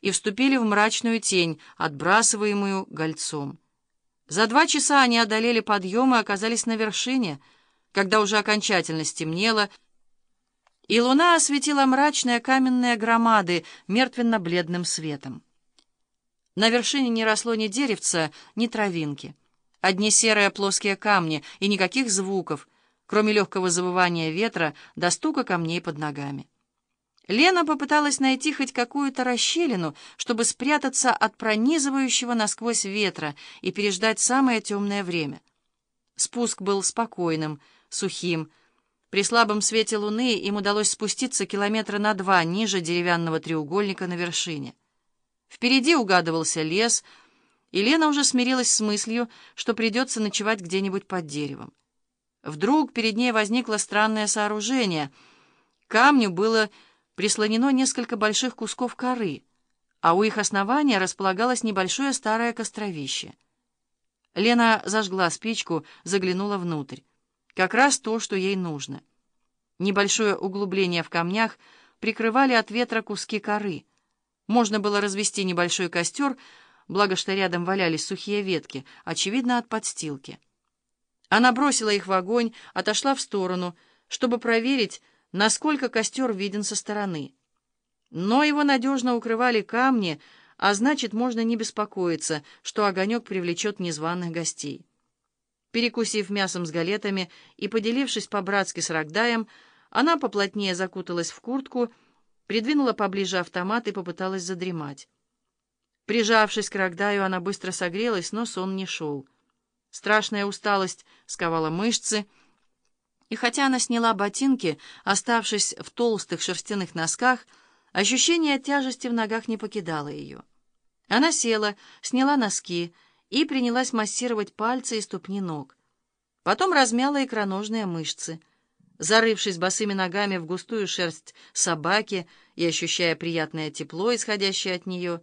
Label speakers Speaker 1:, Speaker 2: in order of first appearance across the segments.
Speaker 1: и вступили в мрачную тень, отбрасываемую гольцом. За два часа они одолели подъем и оказались на вершине, когда уже окончательно стемнело, и луна осветила мрачные каменные громады мертвенно-бледным светом. На вершине не росло ни деревца, ни травинки. Одни серые плоские камни и никаких звуков, кроме легкого завывания ветра до стука камней под ногами. Лена попыталась найти хоть какую-то расщелину, чтобы спрятаться от пронизывающего насквозь ветра и переждать самое темное время. Спуск был спокойным, сухим. При слабом свете луны им удалось спуститься километра на два ниже деревянного треугольника на вершине. Впереди угадывался лес, и Лена уже смирилась с мыслью, что придется ночевать где-нибудь под деревом. Вдруг перед ней возникло странное сооружение. Камню было прислонено несколько больших кусков коры, а у их основания располагалось небольшое старое костровище. Лена зажгла спичку, заглянула внутрь. Как раз то, что ей нужно. Небольшое углубление в камнях прикрывали от ветра куски коры. Можно было развести небольшой костер, благо что рядом валялись сухие ветки, очевидно, от подстилки. Она бросила их в огонь, отошла в сторону, чтобы проверить, насколько костер виден со стороны. Но его надежно укрывали камни, а значит, можно не беспокоиться, что огонек привлечет незваных гостей. Перекусив мясом с галетами и поделившись по-братски с Рогдаем, она поплотнее закуталась в куртку, придвинула поближе автомат и попыталась задремать. Прижавшись к Рогдаю, она быстро согрелась, но сон не шел. Страшная усталость сковала мышцы, и хотя она сняла ботинки, оставшись в толстых шерстяных носках, ощущение тяжести в ногах не покидало ее. Она села, сняла носки и принялась массировать пальцы и ступни ног. Потом размяла икроножные мышцы. Зарывшись босыми ногами в густую шерсть собаки и ощущая приятное тепло, исходящее от нее,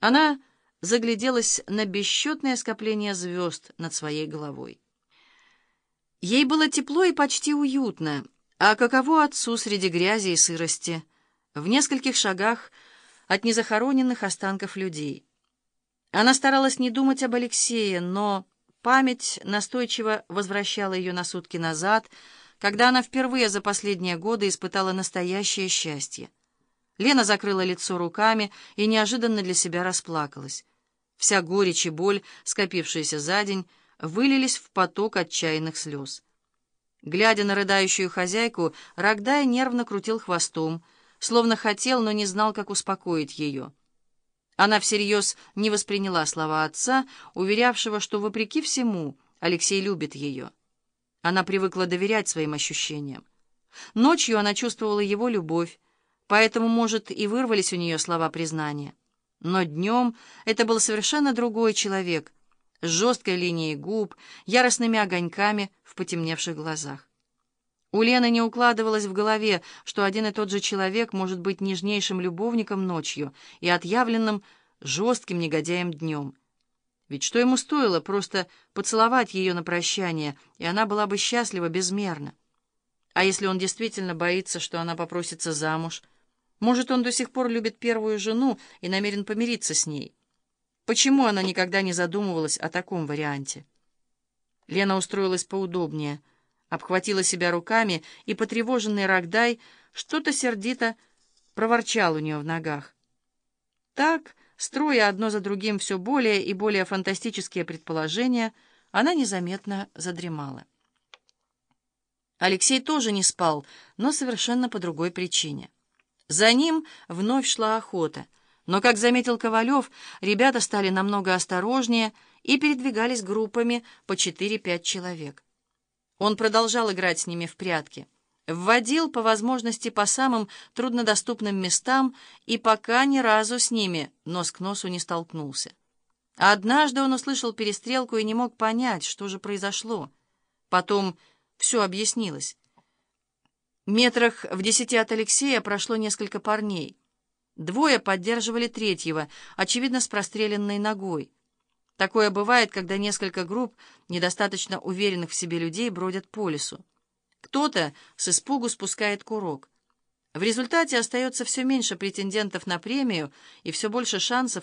Speaker 1: она загляделась на бесчетное скопление звезд над своей головой. Ей было тепло и почти уютно, а каково отцу среди грязи и сырости, в нескольких шагах от незахороненных останков людей. Она старалась не думать об Алексее, но память настойчиво возвращала ее на сутки назад, когда она впервые за последние годы испытала настоящее счастье. Лена закрыла лицо руками и неожиданно для себя расплакалась. Вся горечь и боль, скопившиеся за день, вылились в поток отчаянных слез. Глядя на рыдающую хозяйку, Рогдай нервно крутил хвостом, словно хотел, но не знал, как успокоить ее. Она всерьез не восприняла слова отца, уверявшего, что, вопреки всему, Алексей любит ее. Она привыкла доверять своим ощущениям. Ночью она чувствовала его любовь, поэтому, может, и вырвались у нее слова признания. Но днем это был совершенно другой человек — с жесткой линией губ, яростными огоньками в потемневших глазах. У Лены не укладывалось в голове, что один и тот же человек может быть нежнейшим любовником ночью и отъявленным жестким негодяем днем. Ведь что ему стоило просто поцеловать ее на прощание, и она была бы счастлива безмерно. А если он действительно боится, что она попросится замуж? Может, он до сих пор любит первую жену и намерен помириться с ней? Почему она никогда не задумывалась о таком варианте? Лена устроилась поудобнее, обхватила себя руками, и потревоженный Рогдай что-то сердито проворчал у нее в ногах. Так, строя одно за другим все более и более фантастические предположения, она незаметно задремала. Алексей тоже не спал, но совершенно по другой причине. За ним вновь шла охота — но, как заметил Ковалев, ребята стали намного осторожнее и передвигались группами по 4-5 человек. Он продолжал играть с ними в прятки, вводил по возможности по самым труднодоступным местам и пока ни разу с ними нос к носу не столкнулся. однажды он услышал перестрелку и не мог понять, что же произошло. Потом все объяснилось. Метрах в десяти от Алексея прошло несколько парней — Двое поддерживали третьего, очевидно, с простреленной ногой. Такое бывает, когда несколько групп недостаточно уверенных в себе людей бродят по лесу. Кто-то с испугу спускает курок. В результате остается все меньше претендентов на премию и все больше шансов